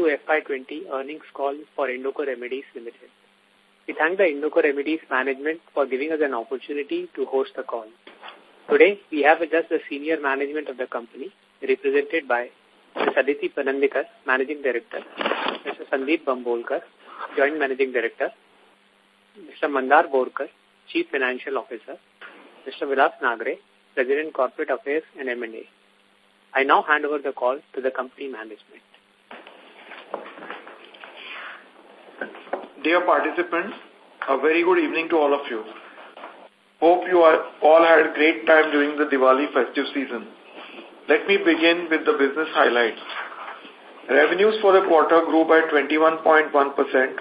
Q2 FY20 earnings call for Indoco Remedies Limited. We thank the Indoco Remedies management for giving us an opportunity to host the call. Today, we have with us the senior management of the company, represented by Mr. Aditi Panandikar, Managing Director, Mr. Sandeep Bambolkar, Joint Managing Director, Mr. Mandar Borkar, Chief Financial Officer, Mr. Vilas Nagre, President Corporate Affairs and M&A. I now hand over the call to the company management. Dear participants, a very good evening to all of you. Hope you are, all had a great time during the Diwali festive season. Let me begin with the business highlights. Revenues for the quarter grew by 21.1%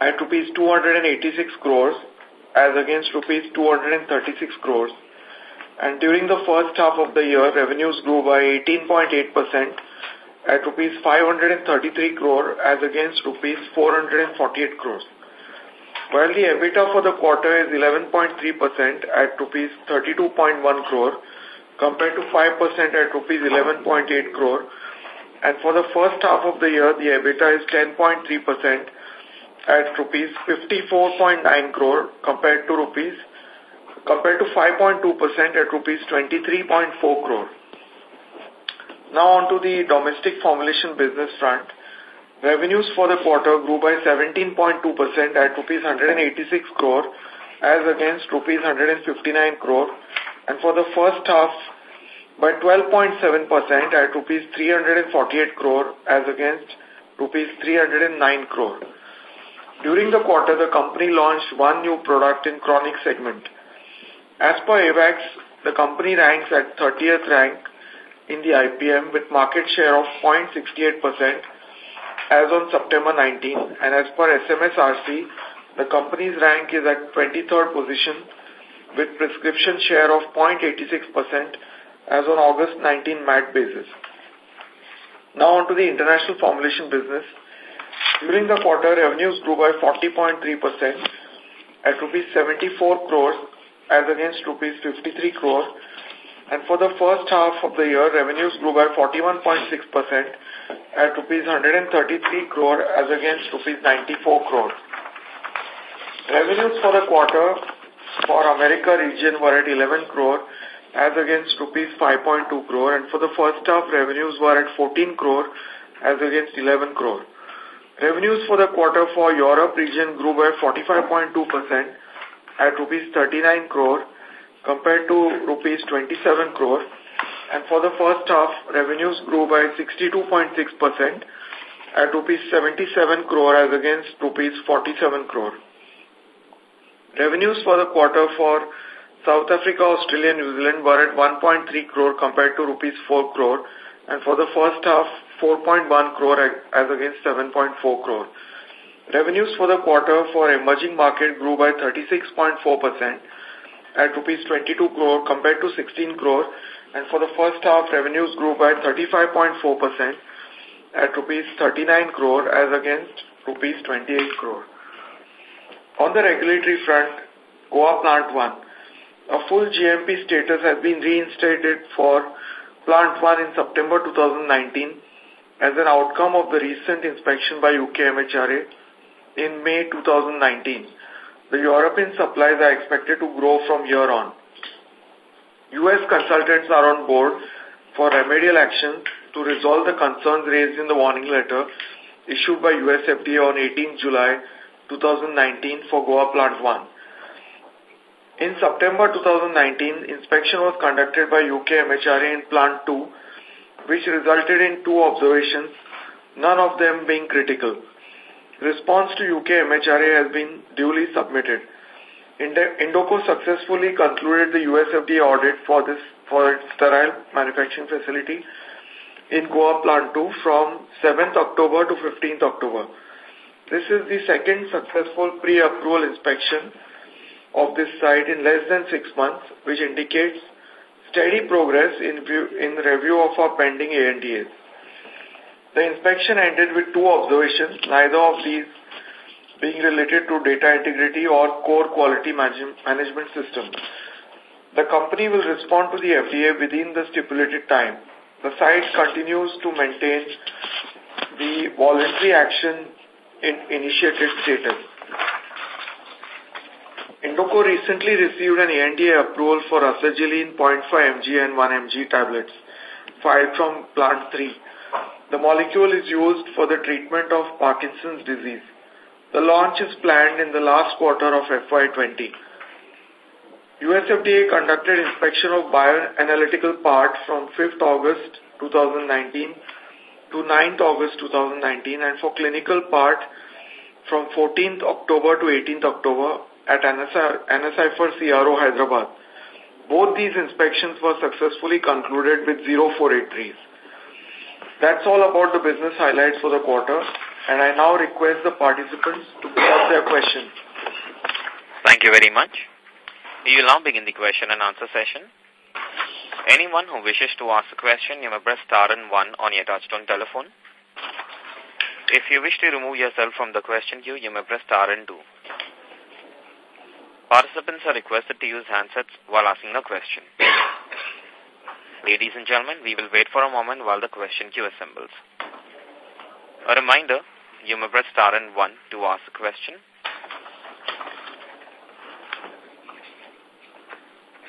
at rupees 286 crores as against rupees 236 crores and during the first half of the year, revenues grew by 18.8% at rupees 533 crore as against rupees 448 crores. While the EBITDA for the quarter is 11.3% at rupees 32.1 crore compared to 5% at rupees 11.8 crore and for the first half of the year, the EBITDA is 10.3% at rupees 54.9 crore compared to rupees compared to 5.2% at rupees 23.4 crore. Now on to the domestic formulation business front. Revenues for the quarter grew by 17.2% at rupees 186 crore as against rupees 159 crore and for the first half by 12.7% at rupees 348 crore as against rupees 309 crore. During the quarter, the company launched one new product in chronic segment. As per AWACS, the company ranks at 30th rank in the IPM with market share of 0.68% as on September 19 and as per SMSRC, the company's rank is at 23rd position with prescription share of 0.86% as on August 19 MAT basis. Now on to the international formulation business. During the quarter, revenues grew by 40.3% at rupees 74 crores as against rupees 53 crores and for the first half of the year, revenues grew by 41.6% at rupees 133 crore as against rupees 94 crore. Revenues for the quarter for America region were at 11 crore as against rupees 5.2 crore and for the first half, revenues were at 14 crore as against 11 crore. Revenues for the quarter for Europe region grew by 45.2% at rupees 39 crore compared to rupees 27 crore and for the first half revenues grew by 62.6% at rupees 77 crore as against rupees 47 crore. Revenues for the quarter for South Africa, Australia, New Zealand were at 1.3 crore compared to rupees 4 crore and for the first half 4.1 crore as against 7.4 crore. Revenues for the quarter for emerging market grew by 36.4% at rupees 22 crore compared to 16 crore and for the first half revenues grew by 35.4% at rupees 39 crore as against rupees 28 crore. On the regulatory front, Goa Plant 1. A full GMP status has been reinstated for Plant 1 in September 2019 as an outcome of the recent inspection by UK MHRA in May 2019. The European supplies are expected to grow from year on. U.S. consultants are on board for remedial action to resolve the concerns raised in the warning letter issued by US FDA on 18 July 2019 for Goa Plant 1. In September 2019, inspection was conducted by UK MHRA in Plant 2, which resulted in two observations, none of them being critical. Response to UK MHRA has been duly submitted. Indoco successfully concluded the US FDA audit for this for its sterile manufacturing facility in Goa Plant 2 from 7th October to 15th October. This is the second successful pre-approval inspection of this site in less than six months, which indicates steady progress in, in review of our pending ANDAs. The inspection ended with two observations, neither of these being related to data integrity or core quality management system. The company will respond to the FDA within the stipulated time. The site continues to maintain the voluntary action in initiated status. Indoco recently received an ANDA approval for Rasagiline 0.5 mg and 1 mg tablets filed from plant 3. The molecule is used for the treatment of Parkinson's disease. The launch is planned in the last quarter of FY20. USFDA conducted inspection of bioanalytical part from 5th August 2019 to 9th August 2019 and for clinical part from 14th October to 18th October at for CRO Hyderabad. Both these inspections were successfully concluded with 0483s. That's all about the business highlights for the quarter, and I now request the participants to put up their questions. Thank you very much. We will now begin the question and answer session. Anyone who wishes to ask a question, you may press star and one on your touchtone telephone. If you wish to remove yourself from the question queue, you may press star and two. Participants are requested to use handsets while asking a question. Ladies and gentlemen, we will wait for a moment while the question queue assembles. A reminder, you may press star and one to ask a question.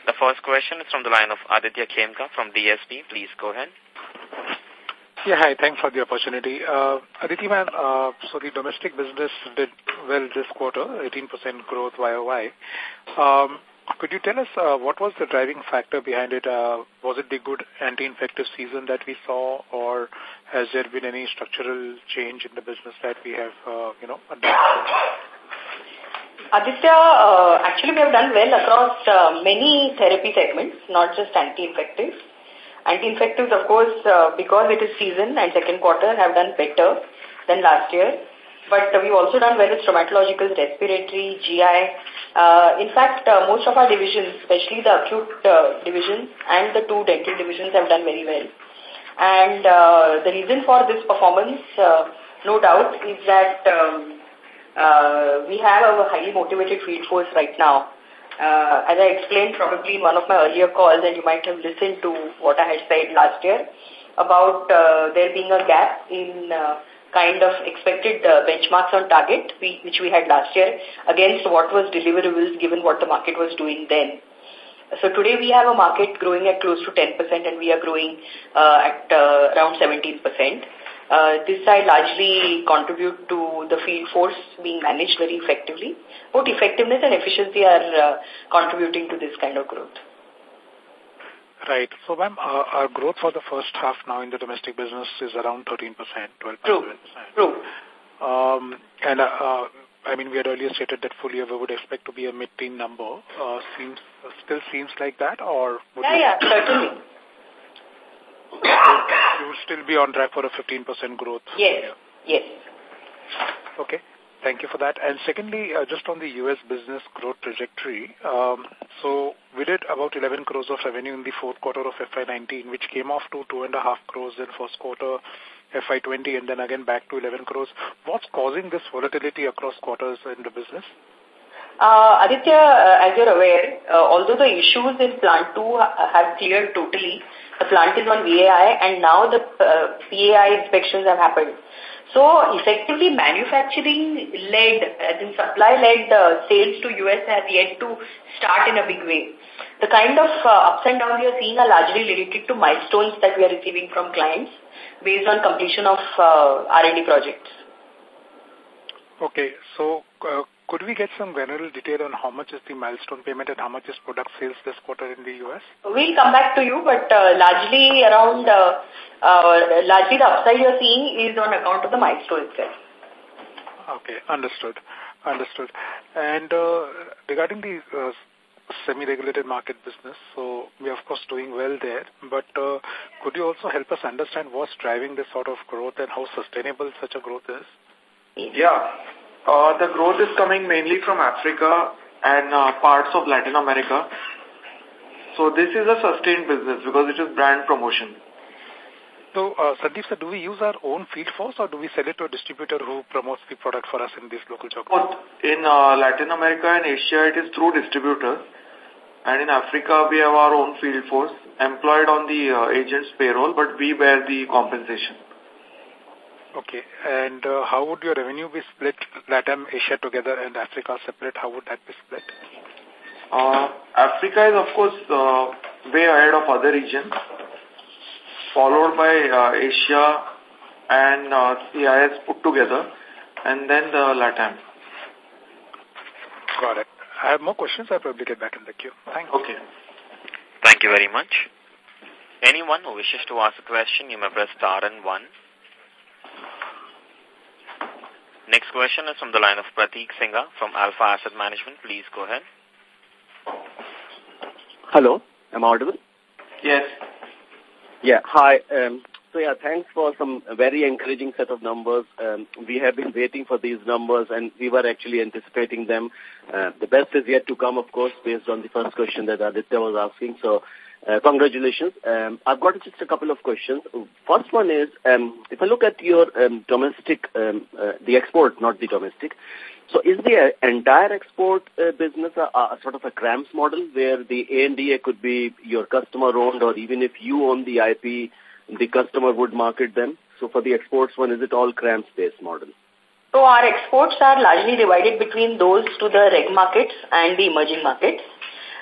The first question is from the line of Aditya Khemka from DSP. Please go ahead. Yeah, hi. Thanks for the opportunity. Uh, Aditi ma'am, uh, so the domestic business did well this quarter, 18% growth YOY. Um, could you tell us uh, what was the driving factor behind it? Uh, was it the good anti-infective season that we saw, or has there been any structural change in the business that we have, uh, you know, adopted? Aditya, uh, actually we have done well across uh, many therapy segments, not just anti-infectives. Anti-infectives, of course, uh, because it is season and second quarter, have done better than last year. But we've also done well with traumatological, respiratory, GI. Uh, in fact, uh, most of our divisions, especially the acute uh, divisions and the two dental divisions have done very well. And uh, the reason for this performance, uh, no doubt, is that um, uh, we have a highly motivated field force right now. Uh, as I explained probably in one of my earlier calls, and you might have listened to what I had said last year, about uh, there being a gap in uh, kind of expected uh, benchmarks on target, we, which we had last year, against what was deliverables given what the market was doing then. So today we have a market growing at close to 10% and we are growing uh, at uh, around 17%. Uh, this I largely contribute to the field force being managed very effectively. Both effectiveness and efficiency are uh, contributing to this kind of growth. Right. So, ma'am, uh, our growth for the first half now in the domestic business is around 13%, 12.7%. True. True. Um, and, uh, uh, I mean, we had earlier stated that full year we would expect to be a mid-teen number. Uh, seems, uh, still seems like that, or? Would yeah, yeah, certainly you will still be on track for a 15% growth. Yes, yes. Okay. Thank you for that. And secondly, uh, just on the U.S. business growth trajectory, um, so we did about 11 crores of revenue in the fourth quarter of FY19, which came off to 2.5 crores in first quarter FY20 and then again back to 11 crores. What's causing this volatility across quarters in the business? Uh, Aditya, uh, as you're aware, uh, although the issues in plant 2 have cleared totally, the plant is on VAI and now the uh, PAI inspections have happened. So effectively manufacturing-led, as in supply-led uh, sales to US has yet to start in a big way. The kind of uh, ups and downs we are seeing are largely related to milestones that we are receiving from clients based on completion of uh, R&D projects. Okay, so uh, could we get some general detail on how much is the milestone payment and how much is product sales this quarter in the U.S.? We'll come back to you, but uh, largely around, uh, uh, largely the upside you're seeing is on account of the milestone itself. Okay, understood. Understood. And uh, regarding the uh, semi-regulated market business, so we are of course doing well there, but uh, could you also help us understand what's driving this sort of growth and how sustainable such a growth is? Yeah. Uh, the growth is coming mainly from Africa and uh, parts of Latin America. So this is a sustained business because it is brand promotion. So, uh, Sandeep sir, do we use our own field force or do we sell it to a distributor who promotes the product for us in these local geographies? In uh, Latin America and Asia, it is through distributors. And in Africa, we have our own field force employed on the uh, agent's payroll, but we bear the compensation. Okay. And uh, how would your revenue be split, Latam, Asia together and Africa separate? How would that be split? Uh, Africa is, of course, uh, way ahead of other regions, followed by uh, Asia and uh, CIS put together, and then the LATAM. Got it. I have more questions. I'll probably get back in the queue. Thanks. Okay. Thank you very much. Anyone who wishes to ask a question, you may press star and one. Next question is from the line of Prateek Singha from Alpha Asset Management. Please go ahead. Hello, am I audible? Yes. Yeah, hi. Um, so yeah, thanks for some very encouraging set of numbers. Um, we have been waiting for these numbers and we were actually anticipating them. Uh, the best is yet to come, of course, based on the first question that Aditya was asking. So uh, congratulations. Um, I've got just a couple of questions. First one is, um, if I look at your um, domestic, um, uh, the export, not the domestic, so is the uh, entire export uh, business a, a sort of a CRAMS model where the ANDA could be your customer owned or even if you own the IP, the customer would market them? So for the exports one, is it all CRAMS based model? So our exports are largely divided between those to the reg markets and the emerging markets.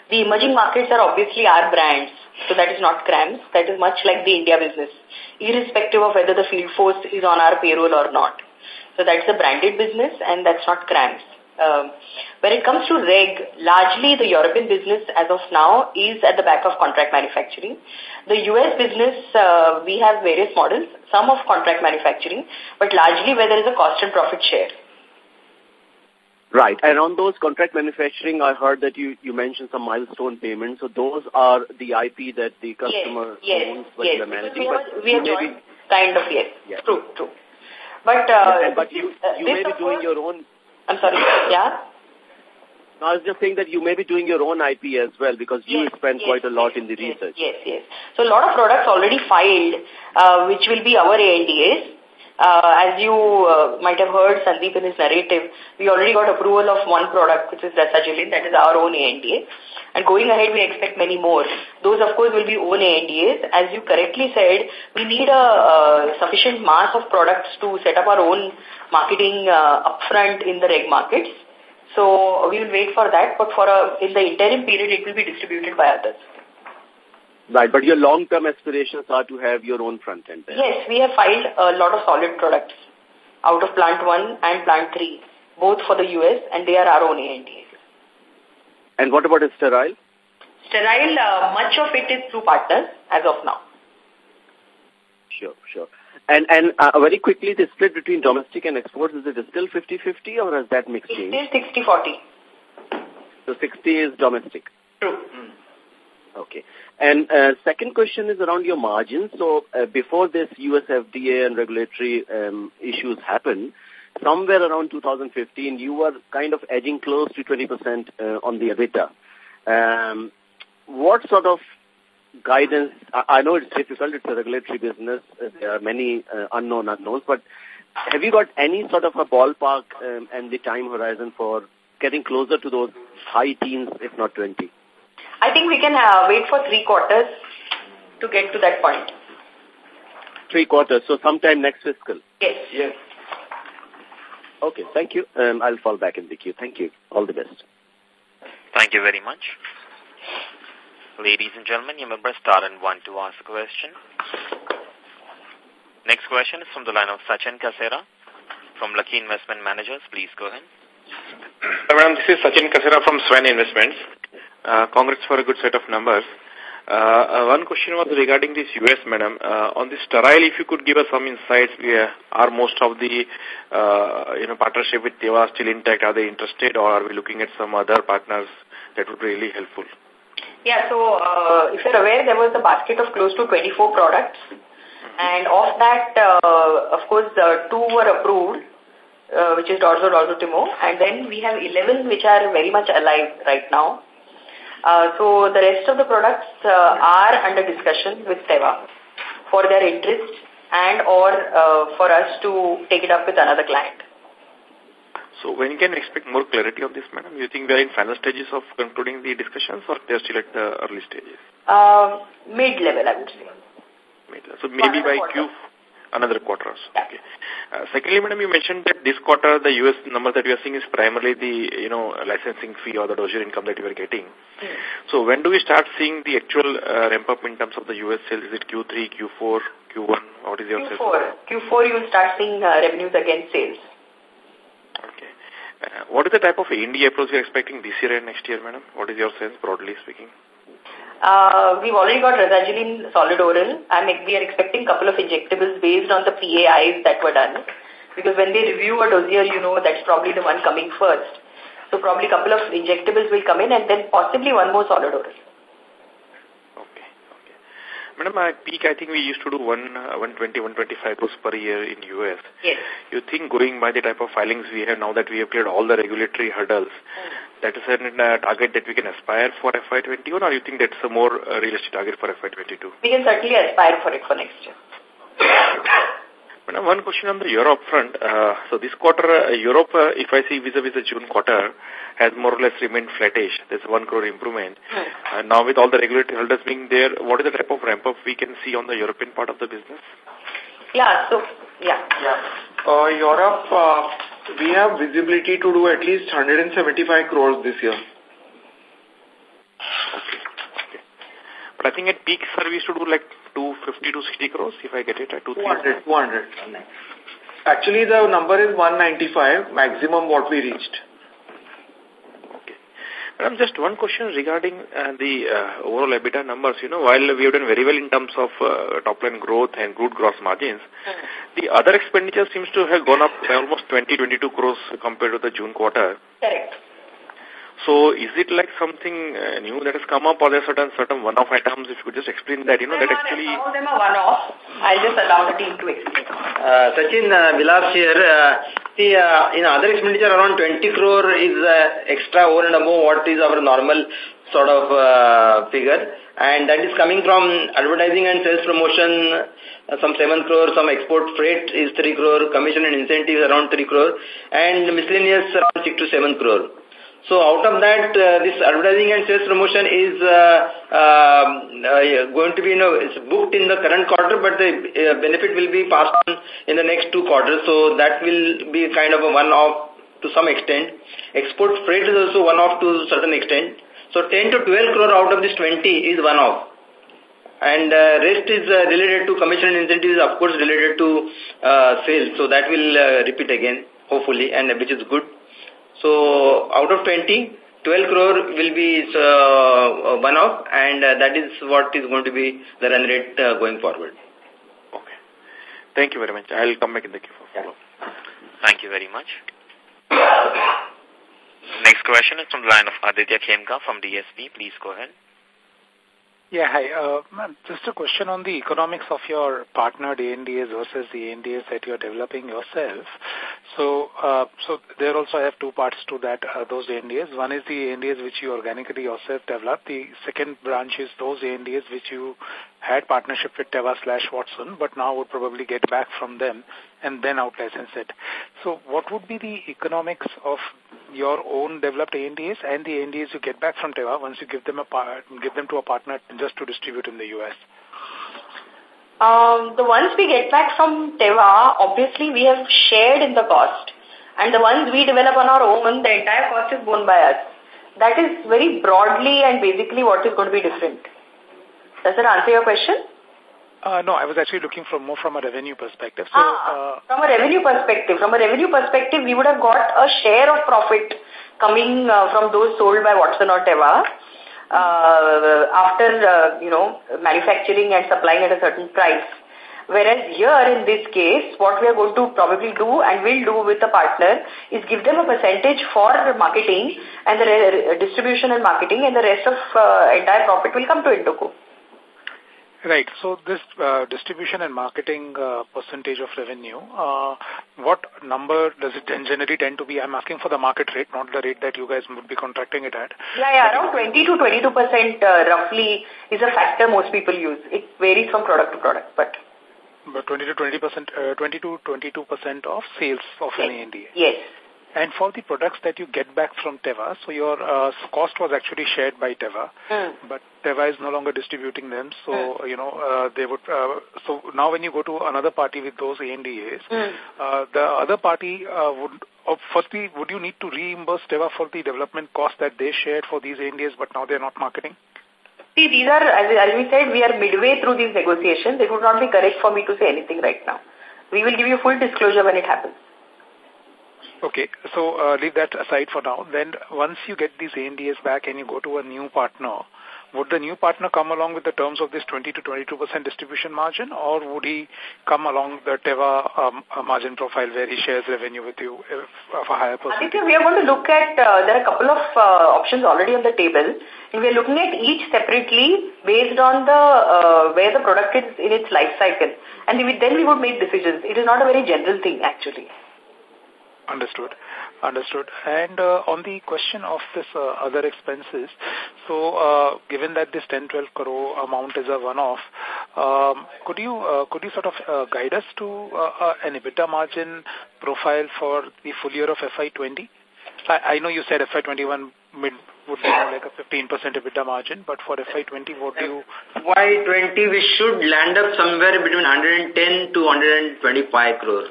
The emerging markets are obviously our brands, so that is not CRAMS. That is much like the India business, irrespective of whether the field force is on our payroll or not. So that's a branded business and that's not CRAMS. Um, when it comes to reg, largely the European business as of now is at the back of contract manufacturing. The US business, uh, we have various models, some of contract manufacturing, but largely where there is a cost and profit share. Right. And on those contract manufacturing, I heard that you, you mentioned some milestone payments. So those are the IP that the customer yes, owns when yes, they're managing. We but we are kind of, yes. Yeah. True, true. But, uh, but you, uh, you may be doing course- your own I'm sorry, yeah? No, I was just saying that you may be doing your own IP as well because you Yes, spend yes, quite a lot yes, in the yes, research. Yes, yes. So a lot of products already filed, uh, which will be our ANDAs. Uh, as you uh, might have heard Sandeep in his narrative, we already got approval of one product, which is Rasagiline, that is our own ANDA. And going ahead, we expect many more. Those, of course, will be own ANDAs. As you correctly said, we need a uh, sufficient mass of products to set up our own marketing uh, upfront in the reg markets. So we will wait for that, but for a, in the interim period, it will be distributed by others. Right, but your long-term aspirations are to have your own front end there. Yes, we have filed a lot of solid products out of plant 1 and plant 3, both for the US and they are our own ANDAs. And what about sterile? Sterile, uh, much of it is through partners as of now. Sure, sure. And and uh, very quickly, the split between domestic and exports, is it still 50-50 or has that mixed? It changed? is 60-40. So 60 is domestic. True. Okay. And uh, second question is around your margins. So uh, before this US FDA and regulatory um, issues happened, somewhere around 2015, you were kind of edging close to 20% uh, on the EBITDA. Um, what sort of guidance, I, I know it's difficult, it's a regulatory business, uh, there are many uh, unknown unknowns, but have you got any sort of a ballpark um, and the time horizon for getting closer to those high teens, if not 20? I think we can uh, wait for three quarters to get to that point. Three quarters, so sometime next fiscal. Yes. Yes. Okay, thank you. Um, I'll fall back in the queue. Thank you. All the best. Thank you very much. Ladies and gentlemen, you may press star and one to ask a question. Next question is from the line of Sachin Kasera from Lucky Investment Managers. Please go ahead. Hi, Madam, this is Sachin Kasera from Swan Investments. Uh, congrats for a good set of numbers. Uh, uh, one question was regarding this US, madam. Uh, on the sterile, if you could give us some insights, we are, are most of the uh, you know partnership with Teva still intact? Are they interested, or are we looking at some other partners? That would be really helpful. Yeah, so uh, if you're aware, there was a basket of close to 24 products. And of that, uh, of course, uh, two were approved, uh, which is Dorzo, Dorzotimo. And then we have 11 which are very much alive right now. Uh, so the rest of the products uh, are under discussion with Teva for their interest and or uh, for us to take it up with another client. So when can we expect more clarity on this, madam? You think we are in final stages of concluding the discussions, or they are still at the early stages? Uh, Mid-level, I would say. Mid -level. So maybe by Q, Another quarter also. Okay. Uh, secondly, madam, you mentioned that this quarter the U.S. number that we are seeing is primarily the, you know, licensing fee or the dossier income that you are getting. Mm. So when do we start seeing the actual uh, ramp up in terms of the U.S. sales? Is it Q3, Q4, Q1? What is your Q4. Sales? Q4 you will start seeing uh, revenues against sales. Okay. Uh, what is the type of India approach you're expecting this year and next year, madam? What is your sense, broadly speaking? Uh, we've already got Rasagiline solid oral. I'm, we are expecting a couple of injectables based on the PAIs that were done. Because when they review a dossier, you know that's probably the one coming first. So probably a couple of injectables will come in and then possibly one more solid oral. Okay. Madam, at peak, I think we used to do one, uh, 120, 125 crores per year in US. Yes. You think going by the type of filings we have now that we have cleared all the regulatory hurdles, mm. That is a uh, target that we can aspire for FY21 or you think that's a more uh, realistic target for FY22? We can certainly aspire for it for next year. Madam, one question on the Europe front. Uh, so this quarter, uh, Europe, uh, if I see vis-a-vis -vis the June quarter, has more or less remained flattish. There's one crore improvement. Hmm. And now with all the regulatory holders being there, what is the type of ramp-up we can see on the European part of the business? Yeah, so, yeah. Yeah. Uh, Europe, uh, we have visibility to do at least 175 crores this year. Okay. okay. But I think at peak, sir, we used to do like 250 to 60 crores, if I get it, at 200. 200. Actually, the number is 195, maximum what we reached. Madam, just one question regarding uh, the uh, overall EBITDA numbers. You know, while we have done very well in terms of uh, top-line growth and good gross margins, mm. the other expenditure seems to have gone up by almost 20-22 crores compared to the June quarter. Correct. So is it like something uh, new that has come up or there are certain, certain one-off items? If you could just explain that, you know, that actually... Some of them are one-off. I'll just allow the team to explain. Uh, Sachin uh, Vilas here. Uh, see, uh, in other expenditure, around 20 crore is uh, extra over and above what is our normal sort of uh, figure. And that is coming from advertising and sales promotion, uh, some 7 crore, some export freight is 3 crore, commission and incentives around 3 crore, and miscellaneous around 6 to 7 crore. So out of that, uh, this advertising and sales promotion is uh, uh, uh, going to be, you know, it's booked in the current quarter, but the uh, benefit will be passed on in the next two quarters. So that will be kind of a one-off to some extent. Export freight is also one-off to a certain extent. So 10 to 12 crore out of this 20 is one-off. And uh, rest is uh, related to commission and incentives, of course, related to sales. So that will repeat again, hopefully, and which is good. So out of 20, 12 crore will be uh, one-off and uh, that is what is going to be the run rate uh, going forward. Okay. Thank you very much. I'll come back in the queue for follow-up. Thank you very much. Next question is from the line of Aditya Khemka from DSP. Please go ahead. Yeah, hi. Uh, just a question on the economics of your partnered ANDAs versus the ANDAs that you're developing yourself. So, uh, so there also I have two parts to that, uh, those ANDAs. One is the ANDAs which you organically yourself developed. The second branch is those ANDAs which you had partnership with Teva slash Watson, but now would probably get back from them and then out-license it. So what would be the economics of your own developed ANDAs and the ANDAs you get back from Teva once you give them a part give them to a partner just to distribute in the U.S.? Um, the ones we get back from Teva, obviously we have shared in the cost. And the ones we develop on our own, the entire cost is borne by us. That is very broadly and basically what is going to be different. Does that answer your question? Uh, no, I was actually looking from more from a revenue perspective. So, ah, uh, from a revenue perspective, from a revenue perspective, we would have got a share of profit coming uh, from those sold by Watson or Teva uh, after, uh, you know, manufacturing and supplying at a certain price. Whereas here in this case, what we are going to probably do and will do with the partner is give them a percentage for marketing and the distribution and marketing and the rest of uh, entire profit will come to Indoco. Right. So this uh, distribution and marketing uh, percentage of revenue, uh, what number does it generally tend to be? I'm asking for the market rate, not the rate that you guys would be contracting it at. Yeah, yeah, around 20 to 22 percent uh, roughly is a factor most people use. It varies from product to product, but. But 20 to 20 percent, uh, 20 to 22 percent of sales of yes. an ANDA. Yes. And for the products that you get back from Teva, so your uh, cost was actually shared by Teva, mm. but Teva is no longer distributing them. So, mm. you know, uh, they would, uh, so now when you go to another party with those ANDAs, mm. uh, the other party uh, would, uh, firstly, would you need to reimburse Teva for the development cost that they shared for these ANDAs, but now they're not marketing? See, these are, as, as we said, we are midway through these negotiations. It would not be correct for me to say anything right now. We will give you full disclosure when it happens. Okay, so uh, leave that aside for now. Then once you get these ANDAs back and you go to a new partner, would the new partner come along with the terms of this 20 to 22% distribution margin or would he come along the Teva um, uh, margin profile where he shares revenue with you of a higher percentage? I think we are going to look at, uh, there are a couple of uh, options already on the table and we are looking at each separately based on the uh, where the product is in its life cycle and then we would make decisions. It is not a very general thing actually. Understood. Understood. And uh, on the question of this uh, other expenses, so uh, given that this 10-12 crore amount is a one-off, um, could you uh, could you sort of uh, guide us to uh, uh, an EBITDA margin profile for the full year of FY20? I, I know you said FY21 mid would be like a 15% EBITDA margin, but for FY20, what do you... FY20, we should land up somewhere between 110 to 125 crores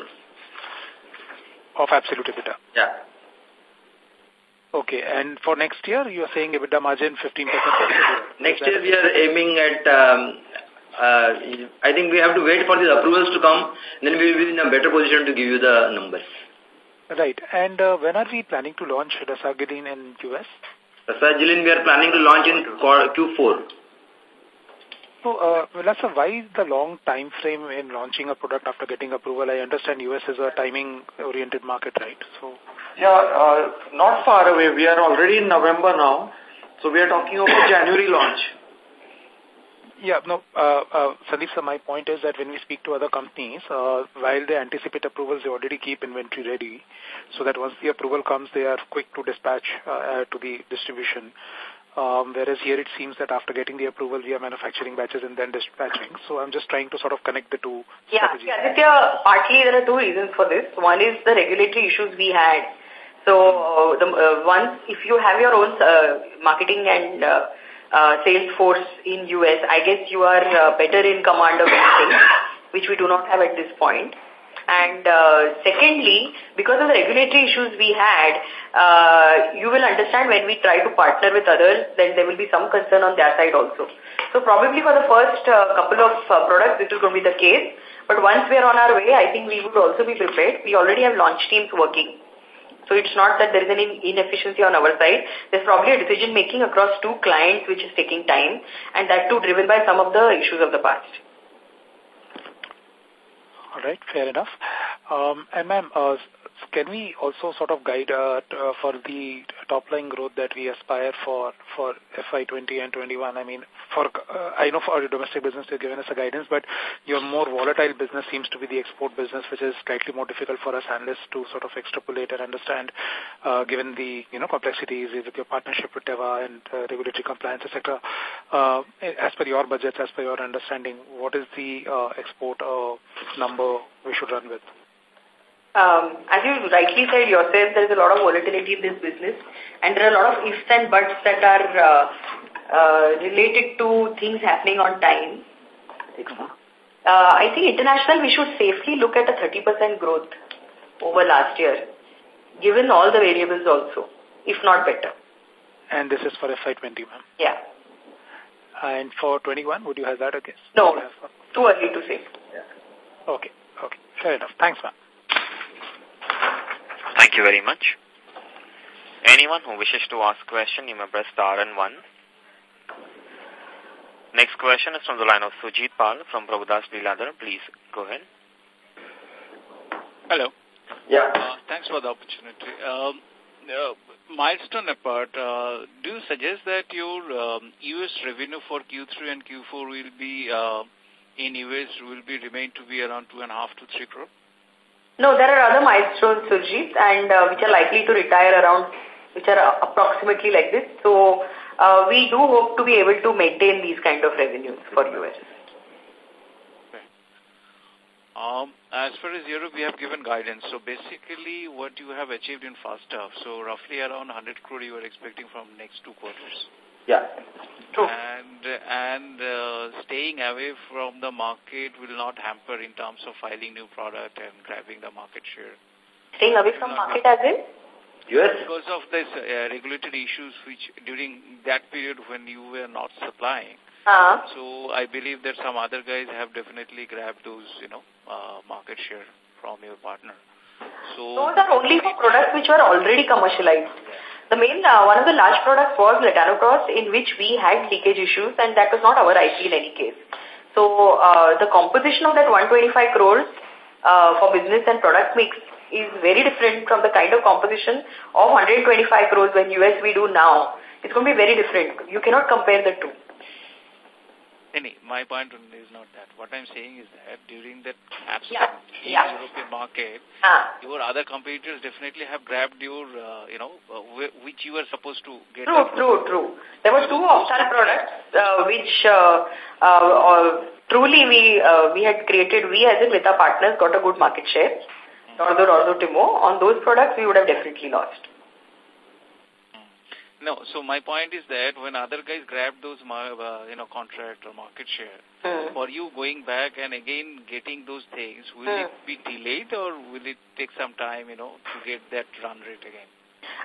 of absolute EBITDA. Yeah. Okay, and for next year, you are saying EBITDA margin 15%? next year, we are aiming at, um, uh, I think we have to wait for the approvals to come, then we will be in a better position to give you the numbers. Right, and uh, when are we planning to launch Rasagiline in US? Rasagiline, we are planning to launch in Q4. So, uh, Vilasa, why is the long time frame in launching a product after getting approval? I understand US is a timing-oriented market, right? So, Yeah, uh, not far away. We are already in November now. So we are talking about January launch. Yeah, no, uh, uh, Sandeep sir, my point is that when we speak to other companies, uh, while they anticipate approvals, they already keep inventory ready, so that once the approval comes, they are quick to dispatch uh, to the distribution. Um, whereas here it seems that after getting the approval, we are manufacturing batches and then dispatching. So I'm just trying to sort of connect the two Yeah, strategies. yeah Aditya, partly there are two reasons for this. One is the regulatory issues we had. So uh, the uh, one, if you have your own uh, marketing and uh, uh, sales force in US, I guess you are uh, better in command of everything, which we do not have at this point. And uh, secondly, because of the regulatory issues we had, uh, you will understand when we try to partner with others, then there will be some concern on their side also. So probably for the first uh, couple of uh, products, this is going to be the case. But once we are on our way, I think we would also be prepared. We already have launch teams working. So it's not that there is any inefficiency on our side. There's probably a decision making across two clients which is taking time and that too driven by some of the issues of the past. All right, fair enough. Um, and ma'am, uh, can we also sort of guide uh, uh, for the top-line growth that we aspire for for FY20 and 21? I mean, for uh, I know for our domestic business you've given us a guidance, but your more volatile business seems to be the export business, which is slightly more difficult for us analysts to sort of extrapolate and understand, uh, given the you know complexities with your partnership with Teva and uh, regulatory compliance, etc. Uh, as per your budgets, as per your understanding, what is the uh, export uh, number we should run with? Um, as you rightly said yourself, there is a lot of volatility in this business and there are a lot of ifs and buts that are uh, uh, related to things happening on time. Uh, I think international, we should safely look at a 30% growth over last year, given all the variables also, if not better. And this is for FY20, ma'am? Yeah. And for 21, would you have that again? No, too early to say. Yeah. Okay, okay. Fair enough. Thanks, ma'am. Thank you very much. Anyone who wishes to ask a question, you may press star and one. Next question is from the line of Sujit Pal from Prabhudas Lilladher. Please go ahead. Hello. Yeah. Uh, thanks for the opportunity. Um, uh, milestone apart, uh, do you suggest that your um, U.S. revenue for Q3 and Q4 will be uh, in U.S. will be remain to be around two and a half to three crore? No, there are other milestones, Surjit, and uh, which are likely to retire around, which are approximately like this. So uh, we do hope to be able to maintain these kind of revenues for US. Um, as far as Europe, we have given guidance. So basically, what you have achieved in first half, so roughly around 100 crore you are expecting from next two quarters. Yeah. True. And, and uh, staying away from the market will not hamper in terms of filing new product and grabbing the market share. Staying away from market as in? US? Because of this uh, regulatory issues which during that period when you were not supplying, Uh, so I believe that some other guys have definitely grabbed those, you know, uh, market share from your partner. So those are only for products which were already commercialized. The main, uh, one of the large products was Latanoprost in which we had leakage issues and that was not our IP in any case. So uh, the composition of that 125 crores uh, for business and product mix is very different from the kind of composition of 125 crores when US we do now. It's going to be very different. You cannot compare the two. Any, my point is not that. What I'm saying is that during that absolute Yeah, yeah. European market, Ah. your other competitors definitely have grabbed your, uh, you know, uh, which you were supposed to get. True, true, true. There were two Optal products uh, which uh, uh, uh, truly we uh, we had created, we as in with our partners got a good market share. Ortho, Ortho, Timo. On those products, we would have definitely lost. No, so my point is that when other guys grab those, uh, you know, contract or market share, Hmm. for you going back and again getting those things, will Hmm. it be delayed or will it take some time, you know, to get that run rate again?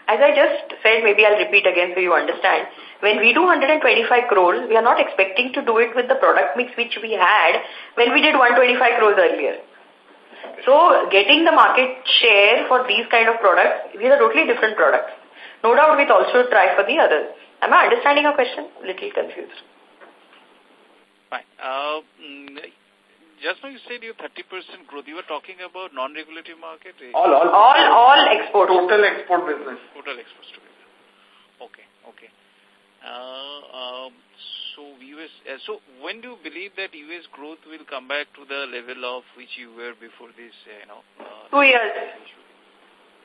As I just said, maybe I'll repeat again so you understand. When we do 125 crores, we are not expecting to do it with the product mix which we had when we did 125 crores earlier. So getting the market share for these kind of products, these are totally different products. No doubt we'll also try for the others. Am I understanding your question? Little confused. Fine. Uh, mm, just now you said you 30% growth. You were talking about non-regulative market? All, all. All, all exports. Total export business. Total export business. Okay, okay. Uh, um, so US, uh, so when do you believe that US growth will come back to the level of which you were before this, uh, you know? Uh, Two years.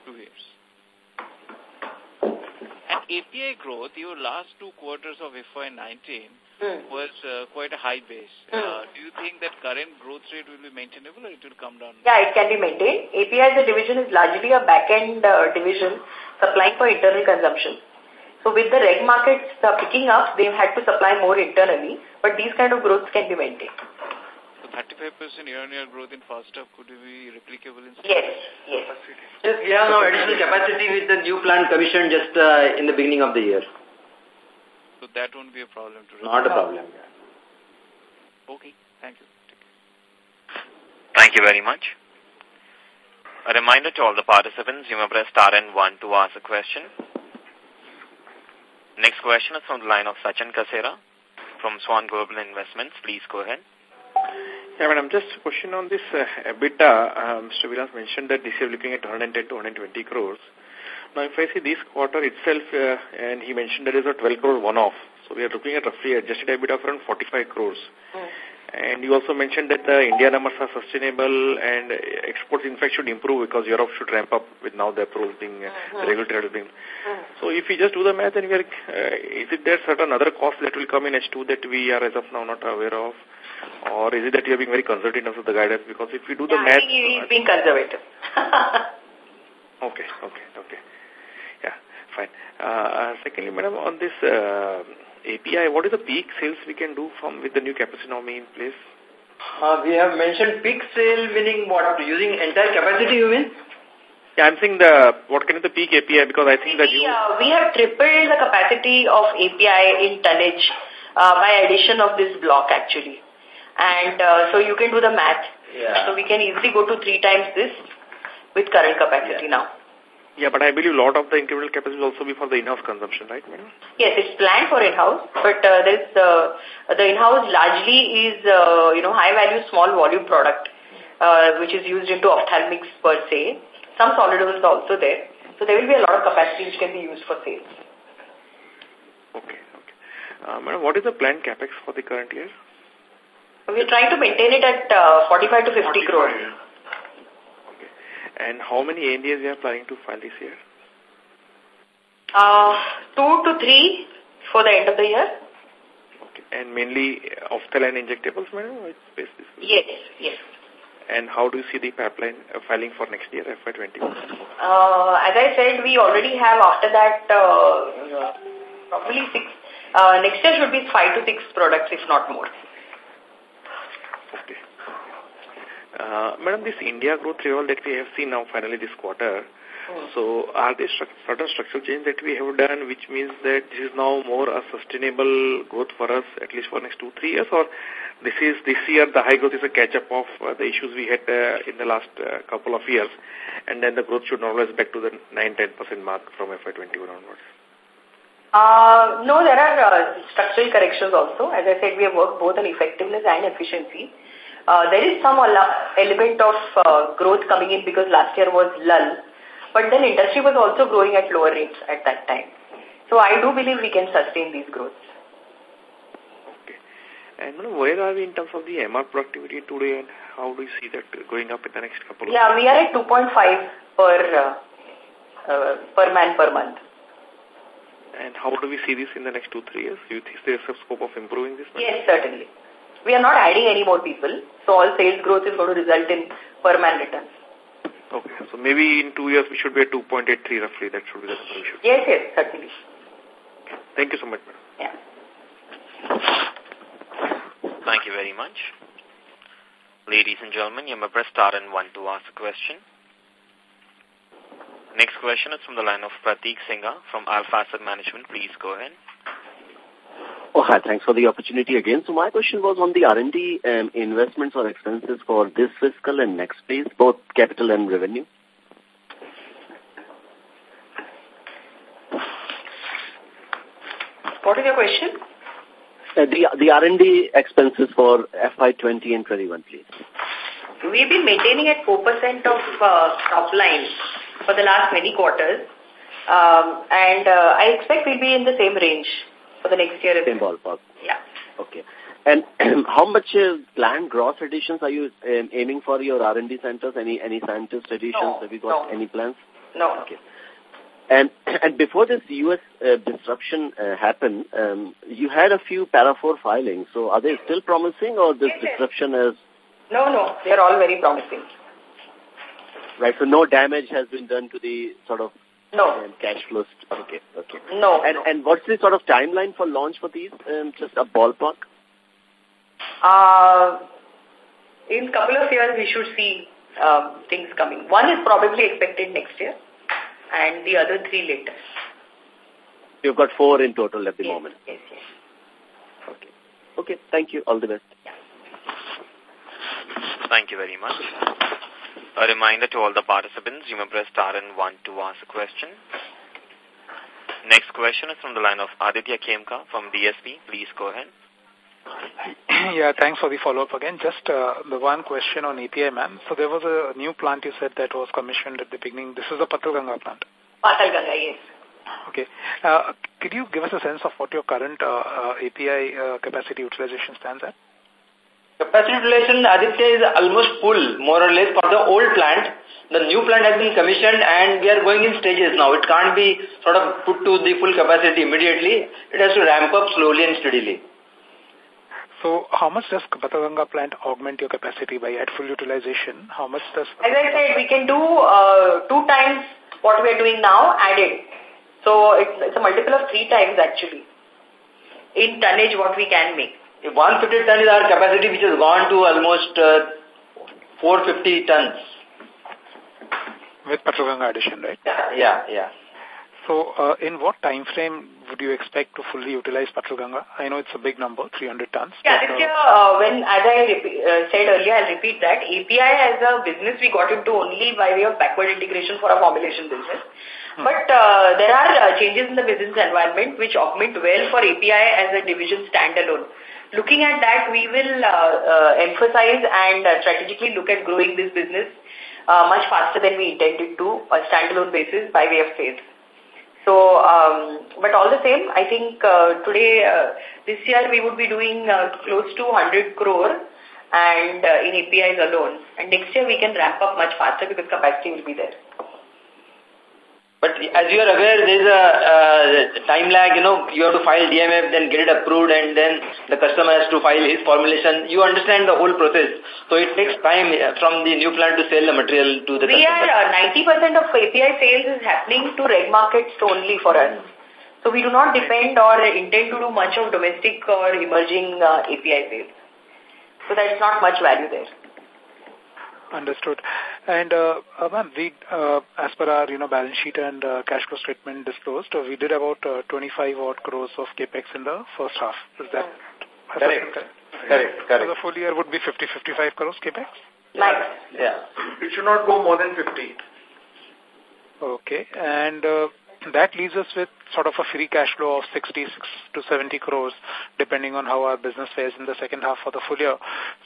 Two years. API growth, your last two quarters of FY19 Hmm. was uh, quite a high base. Hmm. Uh, do you think that current growth rate will be maintainable or it will come down? Yeah, it can be maintained. API as a division is largely a back-end uh, division supplying for internal consumption. So with the reg markets uh, picking up, they've had to supply more internally, but these kind of growths can be maintained. So 35% year-on-year growth in first half could be replicable in second Yes, yes. Yes, we have now additional capacity with the new plant commissioned just uh, in the beginning of the year. So that won't be a problem to Not a problem. Okay, thank you. Thank you very much. A reminder to all the participants, you may press star and one to ask a question. Next question is from the line of Sachin Kasera from Swan Global Investments. Please go ahead. Yeah, madam, just a question on this uh, EBITDA. Um, Mr. Vilas mentioned that this year looking at 110 to 120 crores. Now, if I see this quarter itself, uh, and he mentioned there is a 12 crore one-off. So we are looking at roughly adjusted EBITDA of around 45 crores. And you also mentioned that the India numbers are sustainable and uh, exports in fact should improve because Europe should ramp up with now the approvals being, uh, the regulatory being. So if we just do the math and we are, uh, is it there certain other costs that will come in H2 that we are as of now not aware of? Or is it that you are being very conservative in terms of the guidance? Because if we do the yeah, math... he, he's being conservative. Okay, okay, okay. Yeah, fine. Uh, secondly, madam, on this uh, API, what is the peak sales we can do from with the new capacity now in place? Uh, we have mentioned peak sale meaning what? Using entire capacity you mean? Yeah, I'm saying the what can be the peak API because I think that you uh, we have tripled the capacity of API in tonnage uh, by addition of this block actually. And uh, so you can do the math. Yeah. So we can easily go to three times this with current capacity now. yeah, but I believe a lot of the incremental capacity will also be for the in-house consumption, right, madam? Yes, it's planned for in-house, but uh, this, uh, the in-house largely is, uh, you know, high-value, small volume product, uh, which is used into ophthalmics per se. Some solidables also there. So there will be a lot of capacity which can be used for sales. Okay, okay. Uh, madam, what is the planned capex for the current year? We're trying to maintain it at uh, 45 to 50 crores. Okay. And how many ANDAs you are planning to file this year? Uh, two to three for the end of the year. Okay. And mainly uh, ophthalmic injectables, madam? or it's basically- Yes, yes. And how do you see the pipeline uh, filing for next year, FY20? Uh, as I said, we already have after that uh, probably six. Uh, next year should be five to six products, if not more. Okay. Uh, Madam, this India growth revival that we have seen now finally this quarter, hmm. so are there certain structural change that we have done which means that this is now more a sustainable growth for us at least for next two, three years or this is this year the high growth is a catch-up of uh, the issues we had uh, in the last uh, couple of years and then the growth should normalize back to the 9-10% mark from FY21 onwards? Uh, no, there are uh, structural corrections also. As I said, we have worked both on effectiveness and efficiency. Uh, there is some element of uh, growth coming in because last year was lull. But then industry was also growing at lower rates at that time. So I do believe we can sustain these growths. Okay. And where are we in terms of the MR productivity today and how do you see that going up in the next couple of years? Yeah, we are at 2.5 per, uh, uh, per man per month. And how do we see this in the next two, three years? Do you think there is a scope of improving this? Yes, certainly. We are not adding any more people, so all sales growth is going to result in per man returns. Okay, so maybe in two years we should be at 2.83 roughly. That should be the number Yes, yes, certainly. Thank you so much, madam. Yeah. Thank you very much. Ladies and gentlemen, you may press star and one to ask a question. Next question is from the line of Prateek Singha from Alpha Asset Management. Please go ahead. Oh, hi. Thanks for the opportunity again. So my question was on the R&D um, investments or expenses for this fiscal and next phase, both capital and revenue. What is your question? Uh, the the R&D expenses for FY20 and 21, please. We've been maintaining at 4% of uh, top line for the last many quarters. Um, and uh, I expect we'll be in the same range for the next year. Same ballpark. Yeah. Okay. And how much uh, planned gross additions are you um, aiming for your R&D centers? Any any scientist additions? No, Have you got no. any plans? No. Okay. And and before this U.S. Uh, disruption uh, happened, um, you had a few para 4 filings. So are they still promising or this yes, disruption has... No, no. They are all very promising. Right. So no damage has been done to the sort of no. cash flows. Okay, okay. No. And and what's the sort of timeline for launch for these? Um, just a ballpark. Uh, in couple of years, we should see um, things coming. One is probably expected next year, and the other three later. You've got four in total at the yes, moment. Yes, yes. Okay. Okay. Thank you. All the best. Yeah. Thank you very much. A reminder to all the participants, you may press star and one to ask a question. Next question is from the line of Aditya Khemka from DSP. Please go ahead. yeah, thanks for the follow-up again. Just uh, the one question on API, ma'am. So there was a new plant you said that was commissioned at the beginning. This is the Patalganga plant. Patalganga, yes. Okay. Uh, could you give us a sense of what your current uh, uh API uh, capacity utilization stands at? Capacity utilization, Aditya, is almost full, more or less, for the old plant. The new plant has been commissioned and we are going in stages now. It can't be sort of put to the full capacity immediately. It has to ramp up slowly and steadily. So how much does Patalganga plant augment your capacity by at full utilization? How much does... As I said, we can do uh, two times what we are doing now added. So it's, it's a multiple of three times actually in tonnage what we can make. 150 ton is our capacity which has gone to almost uh, 450 tons. With Patalganga addition, right? Yeah, yeah, yeah. So, uh, in what time frame would you expect to fully utilize Patalganga? I know it's a big number, 300 tons. Yeah, this year, uh, when, as I uh, said earlier, I'll repeat that. API as a business we got into only by way of backward integration for a formulation business. Hmm. But uh, there are uh, changes in the business environment which augment well for API as a division standalone. Looking at that, we will uh, uh, emphasize and uh, strategically look at growing this business much faster than we intended to on a standalone basis by way of sales. So, um, but all the same, I think today, this year we would be doing close to 100 crore and in APIs alone. And next year we can ramp up much faster because capacity will be there. But as you are aware, there is a uh, time lag, you know, you have to file DMF, then get it approved, and then the customer has to file his formulation. You understand the whole process. So it takes time uh, from the new plant to sell the material to the we customer. are, 90% uh, of API sales is happening to reg markets only for us. So we do not depend or intend to do much of domestic or emerging uh, API sales. So there's not much value there. Understood. And, uh, uh, ma'am, we, uh, as per our, you know, balance sheet and uh, cash flow statement disclosed, uh, we did about uh, 25 odd crores of capex in the first half. Is that Correct. Correct, correct. So the full year would be 50, 55 crores capex? Max. Yeah. It should not go more than 50. Okay. And uh, that leaves us with sort of a free cash flow of 66 to 70 crores, depending on how our business fares in the second half for the full year.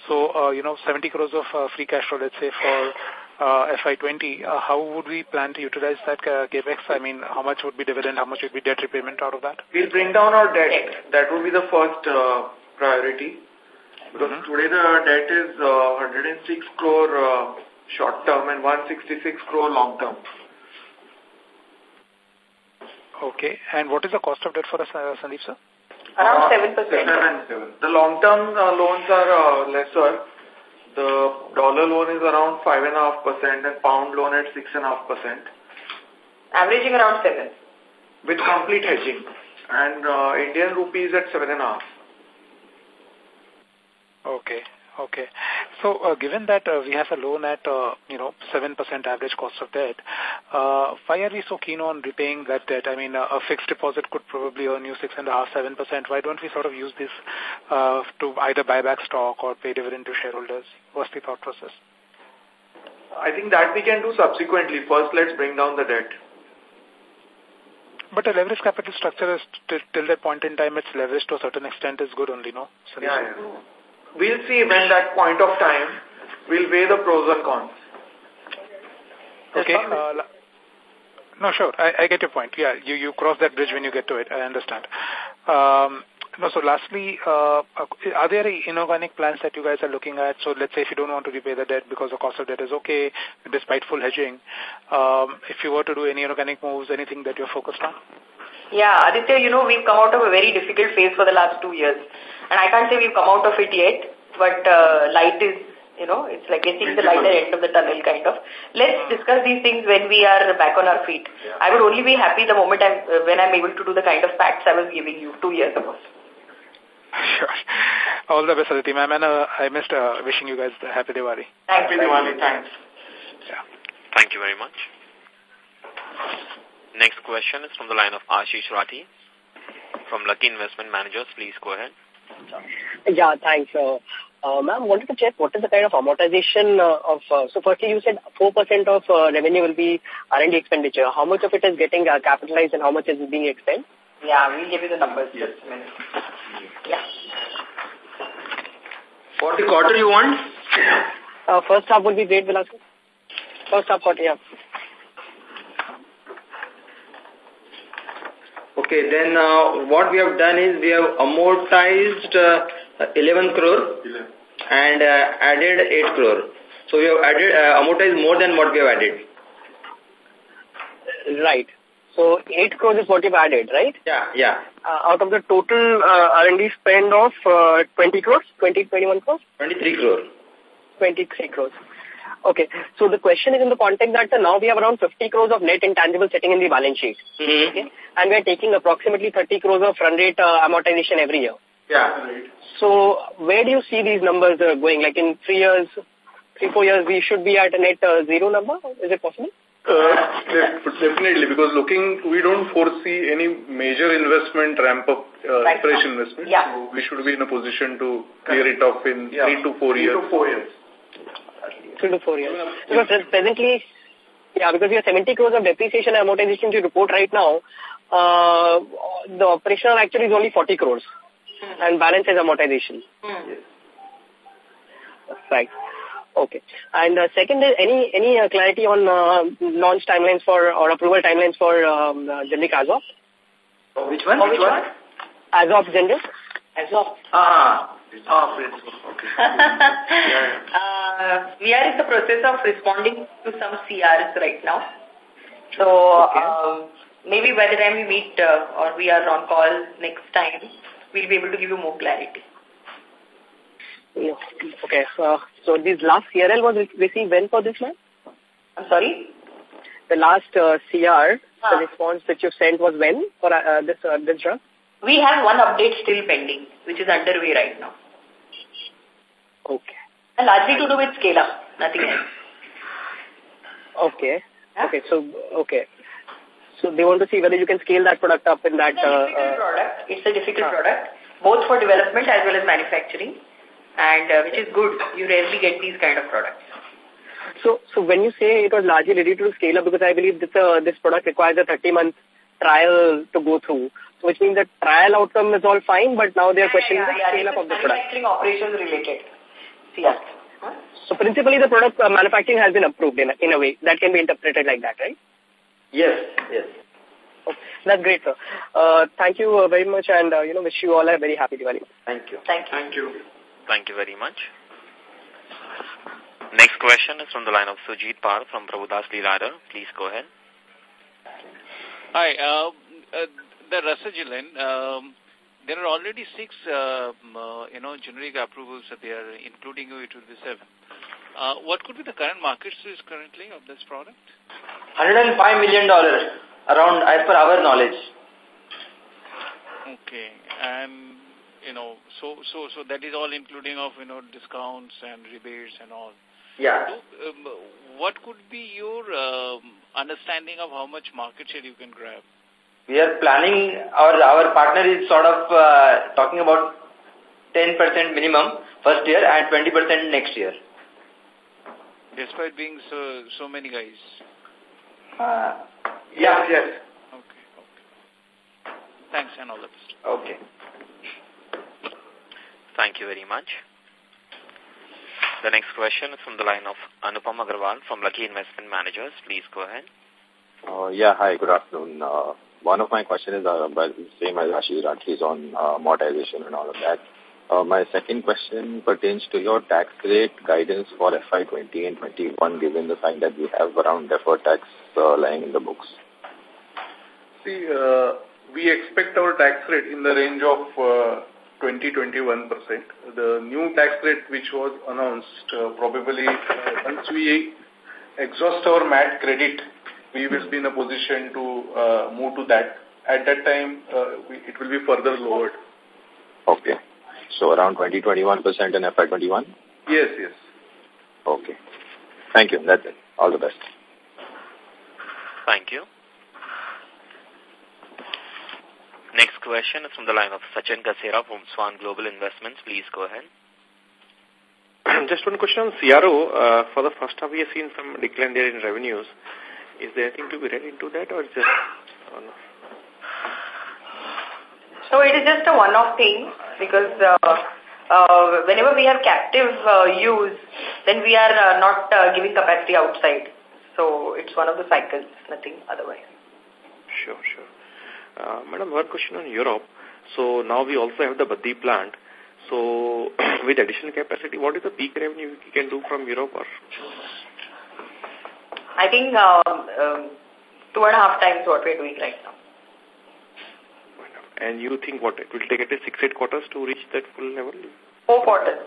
So, uh, you know, 70 crores of uh, free cash flow, let's say, for uh, FY20, uh, how would we plan to utilize that uh, capex? I mean, how much would be dividend, how much would be debt repayment out of that? We'll bring down our debt. That would be the first uh, priority. Because Mhm. today the debt is uh, 106 crore uh, short term and 166 crore long term. Okay. And what is the cost of debt for us, uh, Sandeep, sir? Around Uh, 7%. Seven, seven. The long term uh, loans are uh, lesser. The dollar loan is around 5.5% and pound loan at 6.5% Averaging around 7. with complete hedging. And uh, Indian rupees at 7.5. Okay. Okay. So, uh, given that uh, we have a loan at, uh, you know, 7% average cost of debt, uh, why are we so keen on repaying that debt? I mean, uh, a fixed deposit could probably earn you 6.5%, 7%. Why don't we sort of use this uh, to either buy back stock or pay dividend to shareholders? What's the thought process? I think that we can do subsequently. First, let's bring down the debt. But a leverage capital structure is till, that point in time, it's leveraged to a certain extent is good only, no? Sandeep? Yeah, yeah. We'll see when that point of time, we'll weigh the pros and cons. Okay. Uh, no, sure. I, I get your point. Yeah, you, you cross that bridge when you get to it. I understand. Um, no, so lastly, uh, are there any inorganic plans that you guys are looking at? So let's say if you don't want to repay the debt because the cost of debt is okay, despite full hedging, um, if you were to do any inorganic moves, anything that you're focused on? Yeah, Aditya, you know, we've come out of a very difficult phase for the last two years. And I can't say we've come out of it yet, but uh, light is, you know, it's like getting the light at the end of the tunnel kind of. Let's discuss these things when we are back on our feet. I would only be happy the moment I'm, uh, when I'm able to do the kind of facts I was giving you two years ago. Sure. All the best, Aditi ma'am. And uh, I missed uh, wishing you guys a happy Diwali. Happy Diwali. Thanks. Yeah. Thank you very much. Next question is from the line of Ashish Rathi from Lucky Investment Managers. Please go ahead. Yeah, thanks. Uh, uh, Ma'am, wanted to check what is the kind of amortization uh, of, uh, so firstly you said 4% of uh, revenue will be R&D expenditure. How much of it is getting uh, capitalized and how much is being expended? Yeah, we'll give you the numbers just a minute. Yeah. For the quarter you want? Uh, first half will be great, Velasco. First half quarter, yeah. Okay, then uh, what we have done is we have amortized uh, 11 crore and uh, added 8 crore. So we have added uh, amortized more than what we have added. Right. So 8 crores is what you've added, right? Yeah, yeah. Uh, out of the total uh, R&D spend of uh, 20 crores, 20, 21 crores? 23 crores. 23 crores. Okay. So the question is in the context that uh, now we have around 50 crores of net intangible sitting in the balance sheet. Mm -hmm. Okay. And we are taking approximately 30 crores of run rate uh, amortization every year. Yeah. So where do you see these numbers uh, going? Like in three years, three, four years, we should be at a net uh, zero number? Is it possible? Uh, definitely, because looking, we don't foresee any major investment ramp up, uh, Right. fresh investment. Yeah. So we should be in a position to clear it off in Yeah. three to four Three years. to four years. Three to four years. Because pres- presently, yeah, because we have 70 crores of depreciation and amortization to report right now, uh, the operational actually is only 40 crores. And balance is amortization. Right. Okay. And uh, second, any any uh, clarity on uh, launch timelines for or approval timelines for um, uh, generic Azov? Which one? Oh, which one? Azov generic? Azov. Ah, principal. Okay. uh, we are in the process of responding to some CRs right now. So okay. um, maybe by the time we meet uh, or we are on call next time, we'll be able to give you more clarity. Okay. So, so this last CRL was received when for this man? I'm sorry? The last uh, CR, huh. the response that you sent was when for uh, this, uh, this drug? We have one update still pending, which is underway right now. Okay. And largely to do with scale up, nothing else. Okay. Yeah? Okay. So, okay. So they want to see whether you can scale that product up in that. It's a difficult uh, uh product. It's a difficult product, both for development as well as manufacturing, and uh, which is good. You rarely get these kind of products. So, so when you say it was largely ready to scale up, because I believe this uh, this product requires a 30 month trial to go through, so which means that trial outcome is all fine, but now they are questioning yeah, the yeah, scale up of the product. Manufacturing operations related. Yeah. So principally the product uh, manufacturing has been approved in a, in a way. That can be interpreted like that, right? Yes, yes. Okay. That's great, sir. Uh, thank you uh, very much and, uh, you know, wish you all a very happy Diwali. Thank you. Thank you. Thank you. Thank you very much. Next question is from the line of Sujit Par from Prabhudas Lilladher. Please go ahead. Hi. Uh, uh, the Rasagiline, um, there are already six, uh, uh, you know, generic approvals that they are including you, it will be seven. Uh, what could be the current market size currently of this product? $105 million around as per our knowledge. Okay. And, you know, so, so, so that is all including of, you know, discounts and rebates and all. Yeah. So, um, what could be your um, understanding of how much market share you can grab? We are planning, our, our partner is sort of uh, talking about 10% minimum first year and 20% next year. Despite being so, so many guys? Uh, yeah, yes. Okay, okay. Thanks and all the best. Okay. Thank you very much. The next question is from the line of Anupam Agarwal from Lucky Investment Managers. Please go ahead. Uh, yeah, hi, good afternoon. Uh, one of my questions is uh, about the same as Ashish Rathi's on uh, amortization and all of that. Uh, my second question pertains to your tax rate guidance for FY20 and 21, given the fact that we have around deferred tax uh, lying in the books. See, uh, we expect our tax rate in the range of uh, 20-21%. The new tax rate which was announced, uh, probably uh, once we exhaust our MAT credit, we will be in a position to uh, move to that. At that time, uh, we, it will be further lowered. Okay. So around 20-21% in FY21? Yes, yes. Okay. Thank you. That's it. All the best. Thank you. Next question is from the line of Sachin Kasera from Swan Global Investments. Please go ahead. Just one question on CRO. Uh, for the first half, we have seen some decline there in revenues. Is there anything to be read into that or just... Oh no? So it is just a one-off thing because uh, uh, whenever we have captive uh, use, then we are uh, not uh, giving capacity outside. So it's one of the cycles, nothing otherwise. Sure, sure. Uh, Madam, one question on Europe. So now we also have the Baddi plant. So with additional capacity, what is the peak revenue we can do from Europe? Or? I think um, um, two and a half times what we're doing right now. And you think what, it will take at least six, eight quarters to reach that full level? Four quarters.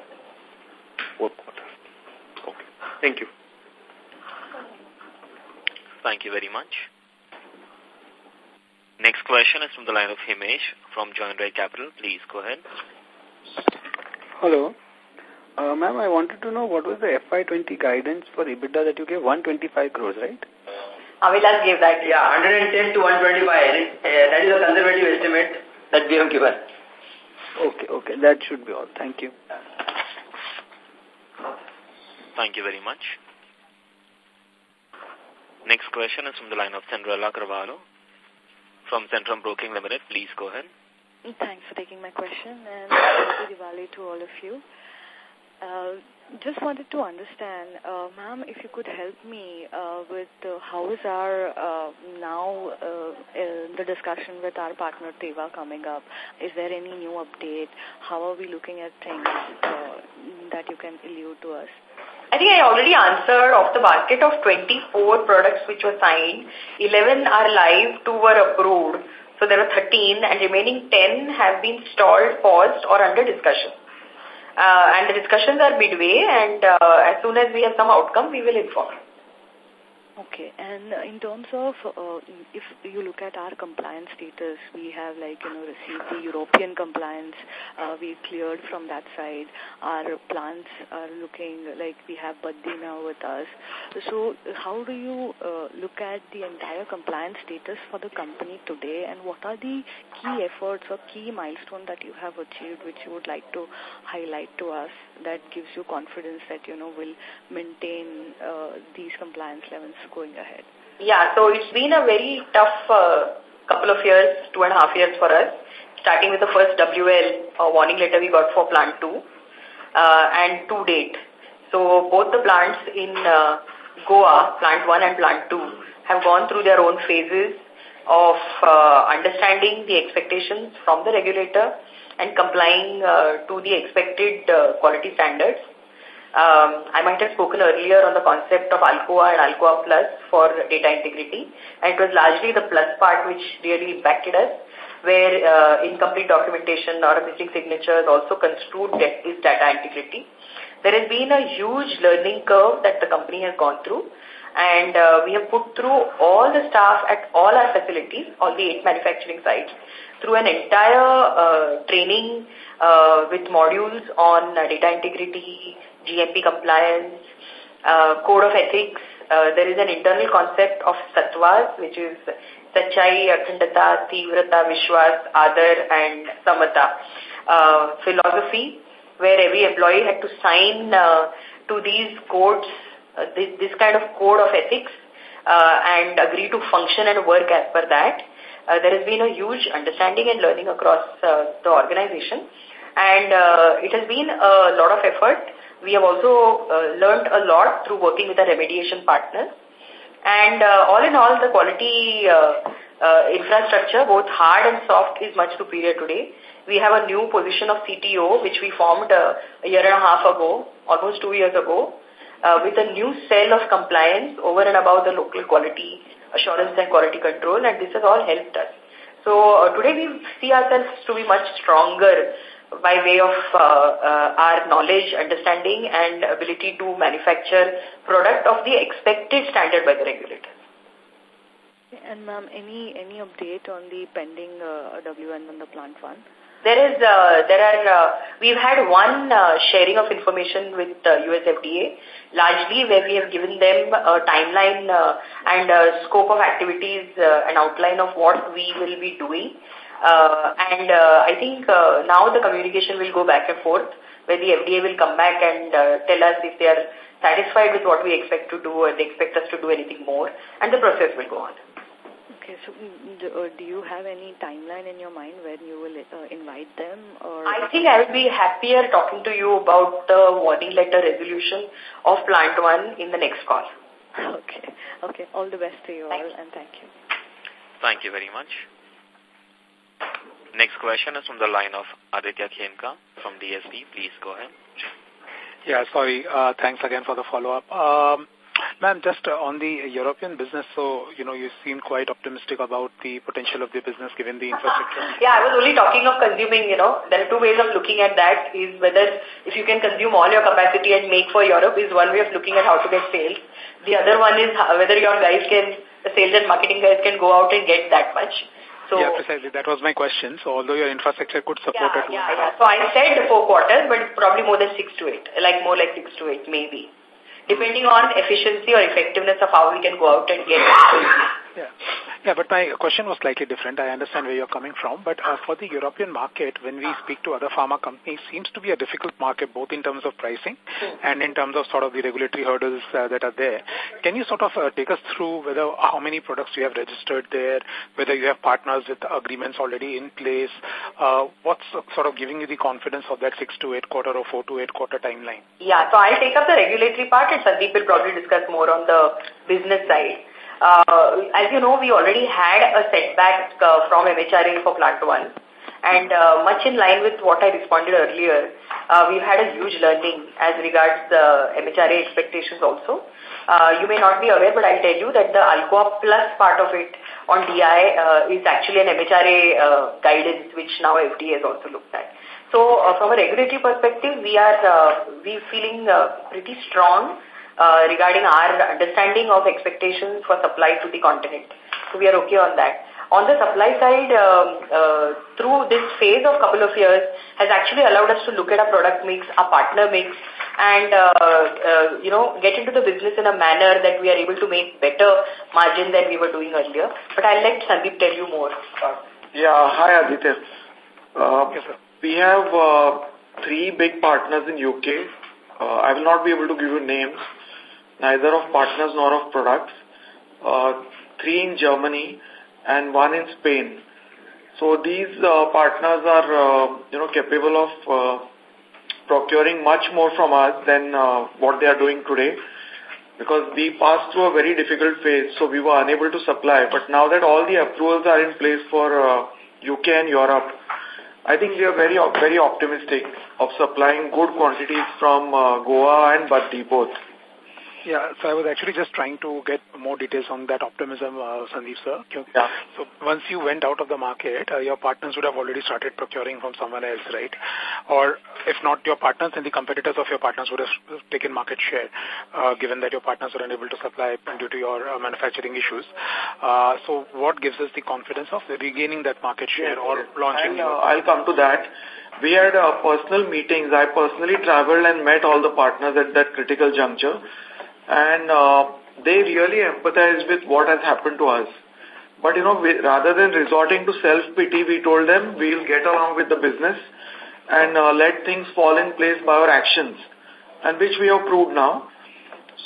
Four quarters. Okay. Thank you. Thank you very much. Next question is from the line of Himesh from Joinray Capital. Please go ahead. Hello. Uh, Ma'am, I wanted to know what was the FY20 guidance for EBITDA that you gave, 125 crores, right? Avilas gave that. Yeah, 110 to 125. Uh, that is a conservative estimate that we have given. Okay, okay. That should be all. Thank you. Thank you very much. Next question is from the line of Cyndrella Carvalho from Centrum Broking Limited. Please go ahead. Thanks for taking my question and happy Diwali to all of you. Uh, just wanted to understand, uh, ma'am, if you could help me uh, with uh, how is our uh, now uh, the discussion with our partner Teva coming up? Is there any new update? How are we looking at things uh, that you can allude to us? I think I already answered of the basket of 24 products which were signed, 11 are live, 2 were approved. So there are 13 and remaining 10 have been stalled, paused or under discussion. Uh, and the discussions are midway and uh, as soon as we have some outcome, we will inform. Okay, and in terms of, uh, if you look at our compliance status, we have like, you know, received the European compliance, uh, we cleared from that side. Our plants are looking like we have Baddi now with us. So how do you uh, look at the entire compliance status for the company today and what are the key efforts or key milestones that you have achieved which you would like to highlight to us that gives you confidence that, you know, will maintain uh, these compliance levels going ahead? Yeah, so it's been a very tough uh, couple of years, two and a half years for us, starting with the first WL uh, warning letter we got for plant 2 uh, and to date. So both the plants in uh, Goa, plant 1 and plant 2, have gone through their own phases of uh, understanding the expectations from the regulator and complying uh, to the expected uh, quality standards. Um, I might have spoken earlier on the concept of Alcoa and Alcoa Plus for data integrity. And it was largely the plus part which really impacted us, where uh, incomplete documentation or missing signatures also construed this data integrity. There has been a huge learning curve that the company has gone through and uh, we have put through all the staff at all our facilities, all the eight manufacturing sites, through an entire uh, training uh, with modules on uh, data integrity, GMP compliance, uh, code of ethics. Uh, there is an internal concept of sattvas, which is Sachai, Akhandata, Tivrata, Vishwas, Adar, and Samata uh, philosophy, where every employee had to sign uh, to these codes, uh, this, this kind of code of ethics, uh, and agree to function and work as per that. Uh, there has been a huge understanding and learning across uh, the organization. And uh, it has been a lot of effort we have also uh, learned a lot through working with our remediation partners. And uh, all in all, the quality uh, uh, infrastructure, both hard and soft, is much superior today. We have a new position of CTO, which we formed uh, a year and a half ago, almost two years ago, uh, with a new cell of compliance over and above the local quality assurance and quality control, and this has all helped us. So uh, today we see ourselves to be much stronger by way of uh, uh, our knowledge, understanding and ability to manufacture product of the expected standard by the regulators. And ma'am, any any update on the pending uh, WN on the plant one? There is, uh, there are, uh, we've had one uh, sharing of information with uh, US FDA, largely where we have given them a timeline uh, and a scope of activities, uh, an outline of what we will be doing. Uh, and uh, I think uh, now the communication will go back and forth, where the FDA will come back and uh, tell us if they are satisfied with what we expect to do or they expect us to do anything more, and the process will go on. Okay, so do, uh, do you have any timeline in your mind when you will uh, invite them? or? I think I will be happier talking to you about the warning letter resolution of Plant 1 in the next call. Okay, okay. All the best to you thank all you. and thank you. Thank you very much. Next question is from the line of Aditya Khemka from DSP. Please go ahead. Yeah, sorry. Uh, thanks again for the follow-up. Um, Ma'am, just uh, on the European business, so, you know, you seem quite optimistic about the potential of the business given the infrastructure. Yeah, I was only talking of consuming, you know, there are two ways of looking at that is whether if you can consume all your capacity and make for Europe is one way of looking at how to get sales. The other one is whether your guys can, the sales and marketing guys can go out and get that much. So, yeah, precisely. That was my question. So although your infrastructure could support yeah, it. Yeah, yeah. So I said four quarters, but probably more than six to eight, like more like six to eight, maybe. Depending on efficiency or effectiveness of how we can go out and get it. Yeah. Yeah, but my question was slightly different. I understand where you're coming from. But uh, for the European market, when we speak to other pharma companies, seems to be a difficult market, both in terms of pricing and in terms of sort of the regulatory hurdles uh, that are there. Can you sort of uh, take us through whether how many products you have registered there, whether you have partners with agreements already in place? Uh, what's sort of giving you the confidence of that six to eight quarter or four to eight quarter timeline? Yeah, so I'll take up the regulatory part and Sandeep will probably discuss more on the business side. Uh, as you know, we already had a setback uh, from MHRA for plant 1 And uh, much in line with what I responded earlier, uh, we've had a huge learning as regards the MHRA expectations also. Uh, you may not be aware, but I'll tell you that the Alcoa Plus part of it on DI uh, is actually an MHRA guidance, which now FDA has also looked at. So from a regulatory perspective, we are we feeling pretty strong uh, regarding our understanding of expectations for supply to the continent. So we are okay on that on the supply side, um, uh, through this phase of couple of years, has actually allowed us to look at our product mix, our partner mix, and, uh, uh, you know, get into the business in a manner that we are able to make better margin than we were doing earlier. But I'll let Sandeep tell you more. Yeah, hi Aditya. Uh, yes, we have uh, three big partners in UK. Uh, I will not be able to give you names, neither of partners nor of products. Uh, three in Germany, and one in Spain. So these uh, partners are, uh, you know, capable of uh, procuring much more from us than uh, what they are doing today because we passed through a very difficult phase, so we were unable to supply. But now that all the approvals are in place for uh, UK and Europe, I think we are very, very optimistic of supplying good quantities from uh, Goa and Baddi both. Yeah, so I was actually just trying to get more details on that optimism, uh, Sandeep sir. Yeah. So once you went out of the market, uh, your partners would have already started procuring from someone else, right? Or if not your partners, then the competitors of your partners would have taken market share, uh, given that your partners were unable to supply due to your uh, manufacturing issues. Uh, so what gives us the confidence of regaining that market share or yes. launching? And, uh, I'll come to that. We had uh, personal meetings. I personally traveled and met all the partners at that critical juncture and uh, they really empathize with what has happened to us. But, you know, we, rather than resorting to self-pity, we told them we'll get along with the business and uh, let things fall in place by our actions, and which we have proved now.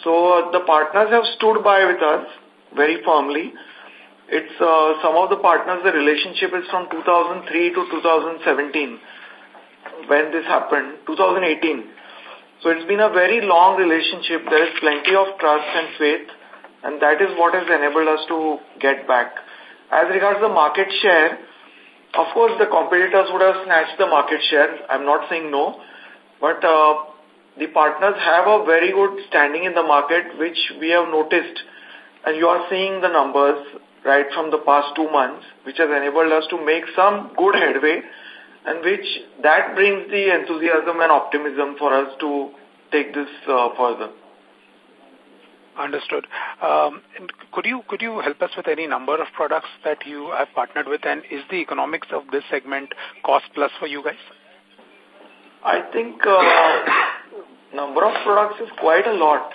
So uh, the partners have stood by with us very firmly. It's uh, some of the partners, the relationship is from 2003 to 2017 when this happened, 2018. So it's been a very long relationship. There is plenty of trust and faith, and that is what has enabled us to get back. As regards the market share, of course, the competitors would have snatched the market share. I'm not saying no, but uh, the partners have a very good standing in the market, which we have noticed, and you are seeing the numbers right from the past two months, which has enabled us to make some good headway and which that brings the enthusiasm and optimism for us to take this uh, further. Understood. Um, could you could you help us with any number of products that you have partnered with, and is the economics of this segment cost plus for you guys? I think uh, number of products is quite a lot.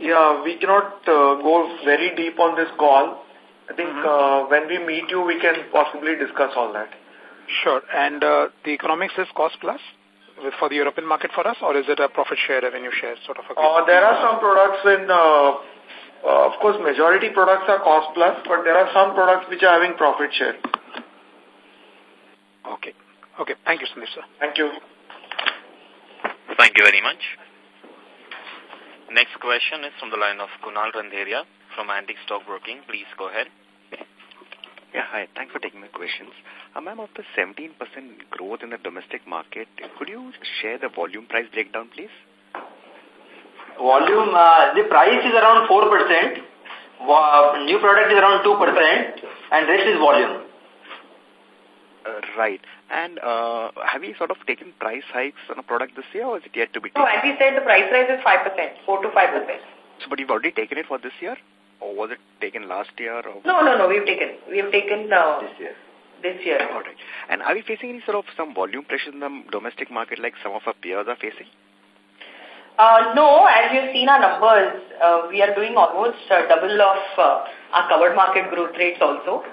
Yeah, we cannot uh, go very deep on this call. I think mm -hmm. uh, when we meet you, we can possibly discuss all that. Sure. And uh, the economics is cost plus for the European market for us, or is it a profit share, revenue share sort of? Uh, there are some products in, uh, uh, of course, majority products are cost plus, but there are some products which are having profit share. Okay. Okay. Thank you, Sandeep, sir. Thank you. Thank you very much. Next question is from the line of Kunal Randheria from Antique Stock Broking. Please go ahead. Yeah, hi. Thanks for taking my questions. Uh, Ma'am, of the 17% growth in the domestic market, could you share the volume price breakdown, please? Volume, uh, the price is around 4%, uh, new product is around 2%, and rest is volume. Uh, right. And uh, have you sort of taken price hikes on a product this year, or is it yet to be taken? No, as we said, the price rise is 5%, 4 to 5%. So, but you've already taken it for this year? Or was it taken last year? Or no, no, no. We've taken. We've taken uh, this year. This year. All right. And are we facing any sort of some volume pressure in the domestic market, like some of our peers are facing? Uh, no, as you've seen our numbers, uh, we are doing almost uh, double of uh, our covered market growth rates also.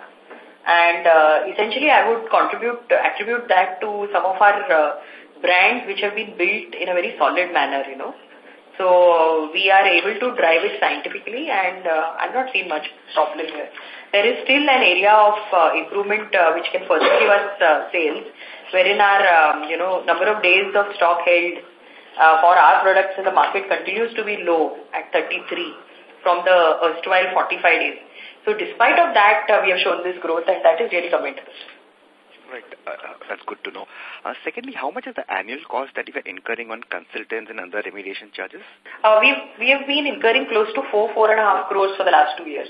And uh, essentially, I would contribute, attribute that to some of our uh, brands which have been built in a very solid manner, you know. So we are able to drive it scientifically and uh, I've not seen much problem here. There is still an area of uh, improvement uh, which can further give us uh, sales, wherein our um, you know number of days of stock held uh, for our products in the market continues to be low at 33 from the erstwhile 45 days. So despite of that, uh, we have shown this growth and that is really commendable. Right. Uh, uh, that's good to know. Uh, secondly, how much is the annual cost that you are incurring on consultants and other remediation charges? Uh, we we have been incurring close to four, four and a half crores for the last two years.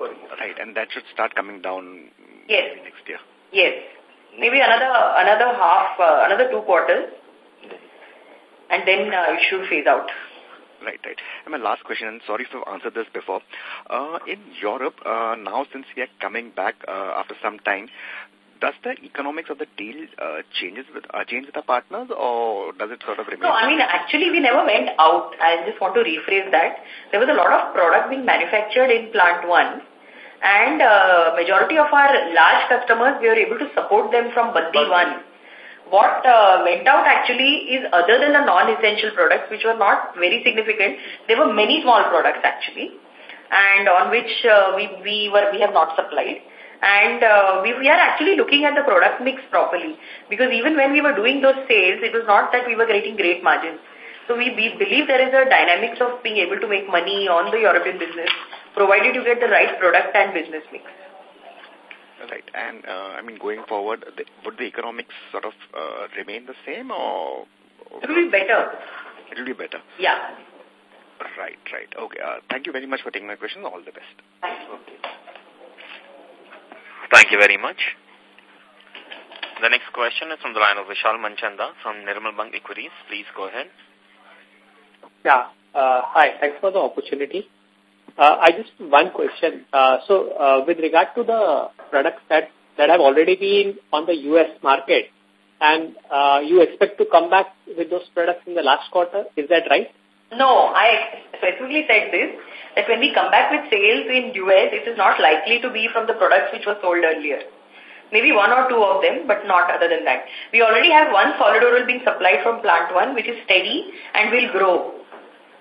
Right, and that should start coming down yes. next year. Yes. Maybe another another half, uh, another two quarters. And then uh, it should phase out. Right, right. And my last question, and sorry if I've answered this before. Uh, in Europe, uh, now since we are coming back uh, after some time, does the economics of the deal uh, changes with uh, change with the partners, or does it sort of remain? No, I mean actually we never went out. I just want to rephrase that. There was a lot of product being manufactured in plant one, and uh, majority of our large customers we were able to support them from Baddi one. What uh, went out actually is other than the non-essential products, which were not very significant. There were many small products actually, and on which uh, we we were we have not supplied. And uh, we, we are actually looking at the product mix properly because even when we were doing those sales, it was not that we were getting great margins. So we, we believe there is a dynamics of being able to make money on the European business, provided you get the right product and business mix. Right. And, uh, I mean, going forward, the, would the economics sort of uh, remain the same or? It will be better. It will be better. Yeah. Right, right. Okay. Uh, thank you very much for taking my question. All the best. Okay. Thank you very much. The next question is from the line of Vishal Manchanda from Nirmal Bang Equities. Please go ahead. Yeah. Uh, hi. Thanks for the opportunity. Uh, I just one question. Uh, so, uh, with regard to the products that that have already been on the U.S. market, and uh, you expect to come back with those products in the last quarter, is that right? No, I specifically said this, that when we come back with sales in US, it is not likely to be from the products which were sold earlier. Maybe one or two of them, but not other than that. We already have one solid oral being supplied from plant one, which is steady and will grow.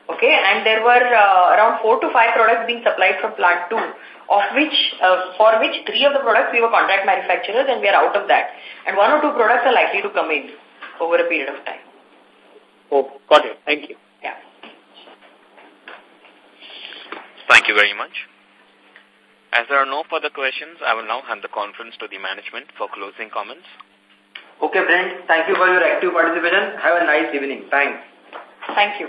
Okay, and there were uh, around four to five products being supplied from plant two, of which, uh, for which three of the products we were contract manufacturers and we are out of that. And one or two products are likely to come in over a period of time. Oh, got it. Thank you. Yeah. Thank you very much. As there are no further questions, I will now hand the conference to the management for closing comments. Okay, friends. Thank you for your active participation. Have a nice evening. Thanks. Thank you.